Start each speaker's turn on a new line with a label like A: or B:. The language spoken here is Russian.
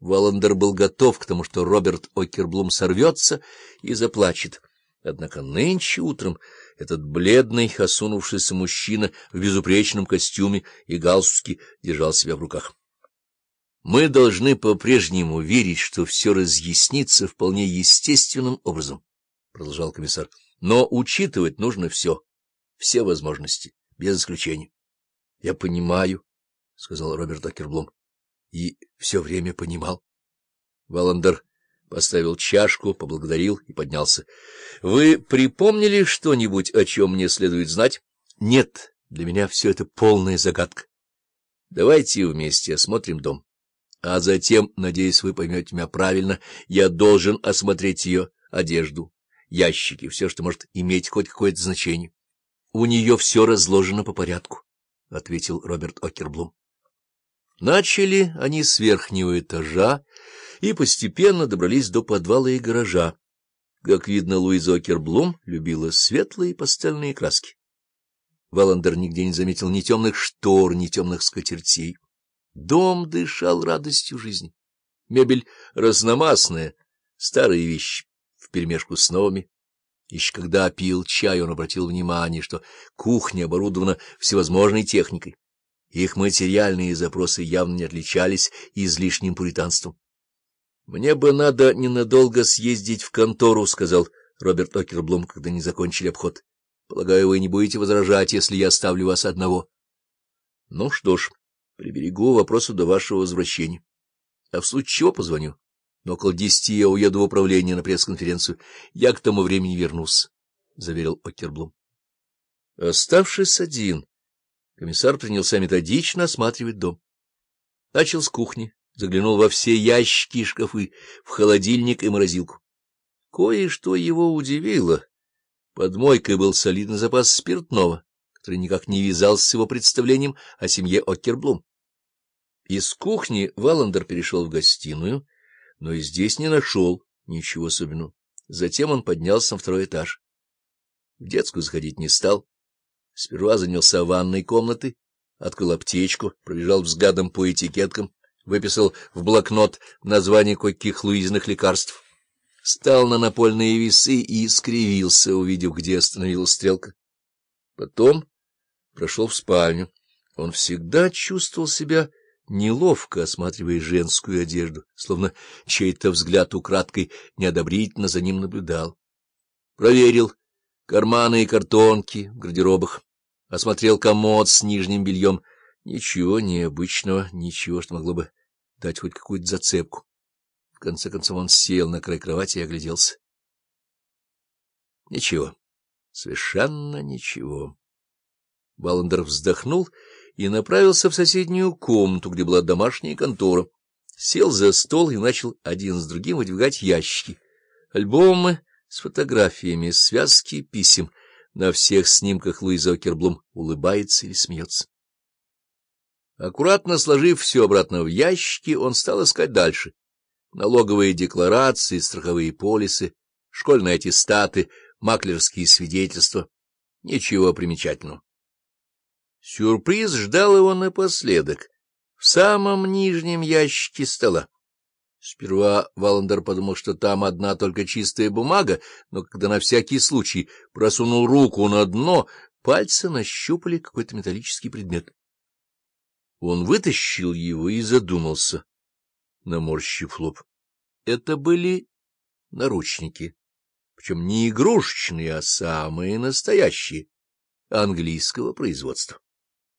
A: Валандер был готов к тому, что Роберт Окерблум сорвется и заплачет. Однако нынче утром этот бледный, осунувшийся мужчина в безупречном костюме и галстуке держал себя в руках. — Мы должны по-прежнему верить, что все разъяснится вполне естественным образом, — продолжал комиссар. — Но учитывать нужно все, все возможности, без исключения. — Я понимаю, — сказал Роберт Окерблум и все время понимал. Валандер поставил чашку, поблагодарил и поднялся. — Вы припомнили что-нибудь, о чем мне следует знать? — Нет, для меня все это полная загадка. Давайте вместе осмотрим дом. А затем, надеюсь, вы поймете меня правильно, я должен осмотреть ее одежду, ящики, все, что может иметь хоть какое-то значение. — У нее все разложено по порядку, — ответил Роберт Окерблум. Начали они с верхнего этажа и постепенно добрались до подвала и гаража. Как видно, Луиза Окерблум любила светлые пастельные краски. Валандер нигде не заметил ни темных штор, ни темных скатертей. Дом дышал радостью жизни. Мебель разномастная, старые вещи вперемешку с новыми. Еще когда пил чай, он обратил внимание, что кухня оборудована всевозможной техникой. Их материальные запросы явно не отличались излишним пуританством. — Мне бы надо ненадолго съездить в контору, — сказал Роберт Окерблум, когда не закончили обход. — Полагаю, вы не будете возражать, если я оставлю вас одного. — Ну что ж, приберегу вопросу до вашего возвращения. А в случае чего позвоню. Но около десяти я уеду в управление на пресс-конференцию. Я к тому времени вернусь, — заверил Окерблум. Оставшись один, Комиссар принялся методично осматривать дом. Начал с кухни, заглянул во все ящики и шкафы, в холодильник и морозилку. Кое-что его удивило. Под мойкой был солидный запас спиртного, который никак не вязался с его представлением о семье Оккерблум. Из кухни Валандер перешел в гостиную, но и здесь не нашел ничего особенного. Затем он поднялся на второй этаж. В детскую заходить не стал. Сперва занялся ванной комнаты, открыл аптечку, пробежал взглядом по этикеткам, выписал в блокнот название каких луизных лекарств, стал на напольные весы и скривился, увидев, где остановилась стрелка. Потом прошел в спальню. Он всегда чувствовал себя неловко, осматривая женскую одежду, словно чей-то взгляд украдкой неодобрительно за ним наблюдал. Проверил карманы и картонки в гардеробах осмотрел комод с нижним бельем. Ничего необычного, ничего, что могло бы дать хоть какую-то зацепку. В конце концов он сел на край кровати и огляделся. Ничего, совершенно ничего. Баландер вздохнул и направился в соседнюю комнату, где была домашняя контора. Сел за стол и начал один с другим выдвигать ящики. Альбомы с фотографиями, связки писем — на всех снимках Луиза Окерблум улыбается или смеется. Аккуратно сложив все обратно в ящики, он стал искать дальше. Налоговые декларации, страховые полисы, школьные аттестаты, маклерские свидетельства. Ничего примечательного. Сюрприз ждал его напоследок, в самом нижнем ящике стола. Сперва Валандер подумал, что там одна только чистая бумага, но когда на всякий случай просунул руку на дно, пальцы нащупали какой-то металлический предмет. Он вытащил его и задумался, наморщив лоб. Это были наручники, причем не игрушечные, а самые настоящие, английского производства.